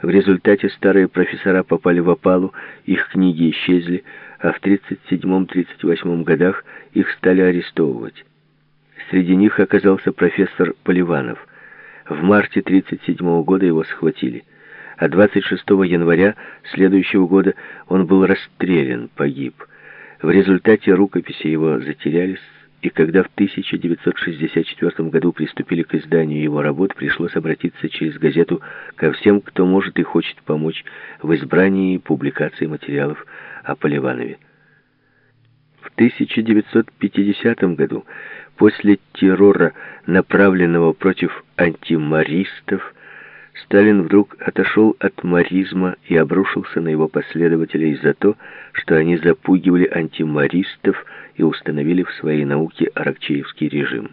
В результате старые профессора попали в опалу, их книги исчезли, а в 37-38 годах их стали арестовывать. Среди них оказался профессор Поливанов. В марте 1937 года его схватили, а 26 января следующего года он был расстрелян, погиб. В результате рукописи его затерялись, и когда в 1964 году приступили к изданию его работ, пришлось обратиться через газету ко всем, кто может и хочет помочь в избрании и публикации материалов о Поливанове. В 1950 году, после террора, направленного против антимаристов, Сталин вдруг отошел от маризма и обрушился на его последователей за то, что они запугивали антимаристов и установили в своей науке аракчеевский режим.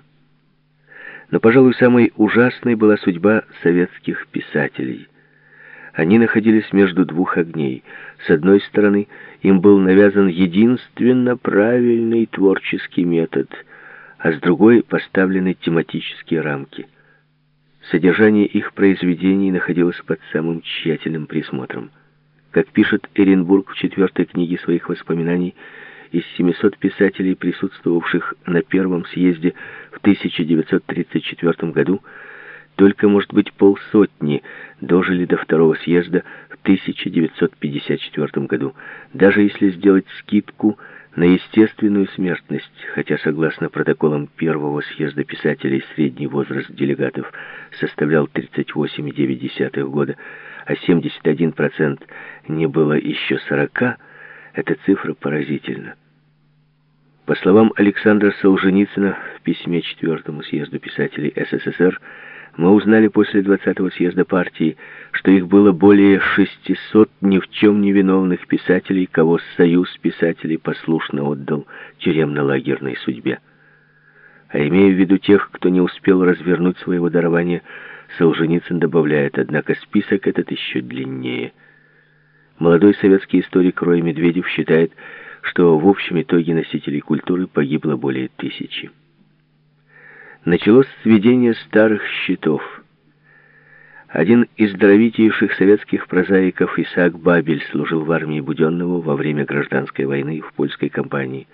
Но, пожалуй, самой ужасной была судьба советских писателей. Они находились между двух огней. С одной стороны, им был навязан единственно правильный творческий метод, а с другой поставлены тематические рамки – Содержание их произведений находилось под самым тщательным присмотром. Как пишет Эренбург в четвертой книге своих воспоминаний, из 700 писателей, присутствовавших на первом съезде в 1934 году, только, может быть, полсотни дожили до второго съезда в 1954 году. Даже если сделать скидку на естественную смертность, хотя, согласно протоколам первого съезда писателей, средний возраст делегатов составлял 38,9 года, а 71% не было еще 40, эта цифра поразительна. По словам Александра Солженицына в письме четвертому съезду писателей СССР, мы узнали после 20-го съезда партии, что их было более 600 ни в чем не виновных писателей, кого Союз писателей послушно отдал тюремно-лагерной судьбе. А имея в виду тех, кто не успел развернуть своего дарования, Солженицын добавляет, однако список этот еще длиннее. Молодой советский историк Рой Медведев считает, что в общем итоге носителей культуры погибло более тысячи. Началось сведение старых счетов. Один из здоровитейших советских прозаиков Исаак Бабель служил в армии Буденного во время гражданской войны в польской кампании.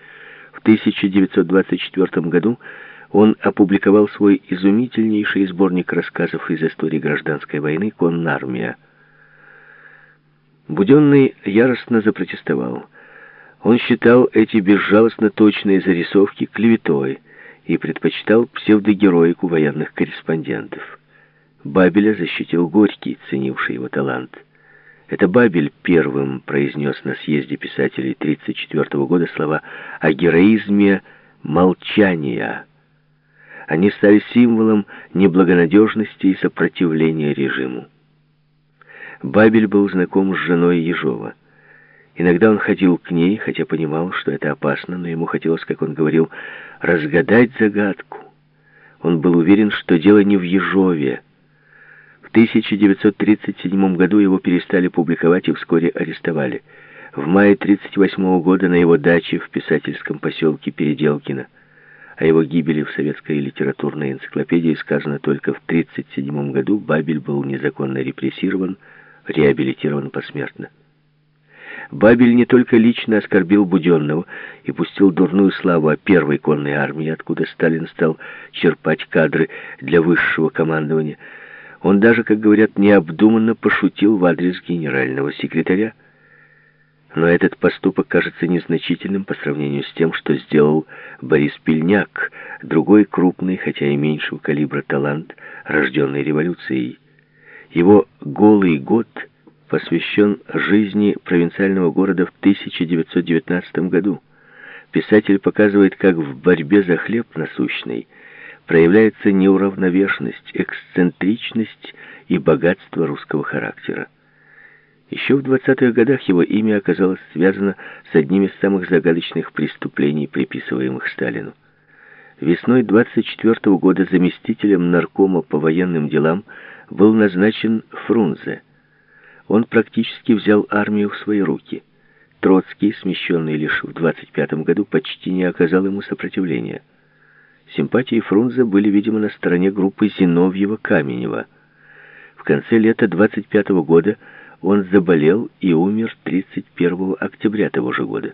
В 1924 году он опубликовал свой изумительнейший сборник рассказов из истории гражданской войны «Коннармия». Буденный яростно запротестовал. Он считал эти безжалостно точные зарисовки клеветой – и предпочитал псевдогероику военных корреспондентов. Бабеля защитил Горький, ценивший его талант. Это Бабель первым произнес на съезде писателей 1934 года слова о героизме молчания. Они стали символом неблагонадежности и сопротивления режиму. Бабель был знаком с женой Ежова. Иногда он ходил к ней, хотя понимал, что это опасно, но ему хотелось, как он говорил, разгадать загадку. Он был уверен, что дело не в Ежове. В 1937 году его перестали публиковать и вскоре арестовали. В мае 1938 года на его даче в писательском поселке Переделкино о его гибели в советской литературной энциклопедии сказано только в 1937 году Бабель был незаконно репрессирован, реабилитирован посмертно. Бабель не только лично оскорбил Буденного и пустил дурную славу о первой конной армии, откуда Сталин стал черпать кадры для высшего командования. Он даже, как говорят, необдуманно пошутил в адрес генерального секретаря. Но этот поступок кажется незначительным по сравнению с тем, что сделал Борис Пельняк, другой крупный, хотя и меньшего калибра талант, рожденный революцией. Его «голый год» — посвящен жизни провинциального города в 1919 году. Писатель показывает, как в борьбе за хлеб насущный проявляется неуравновешенность, эксцентричность и богатство русского характера. Еще в 20-х годах его имя оказалось связано с одним из самых загадочных преступлений, приписываемых Сталину. Весной 24 -го года заместителем наркома по военным делам был назначен Фрунзе – он практически взял армию в свои руки. Троцкий, смещенный лишь в 25 году, почти не оказал ему сопротивления. Симпатии Фрунзе были, видимо, на стороне группы Зиновьева-Каменева. В конце лета 25 года он заболел и умер 31 октября того же года.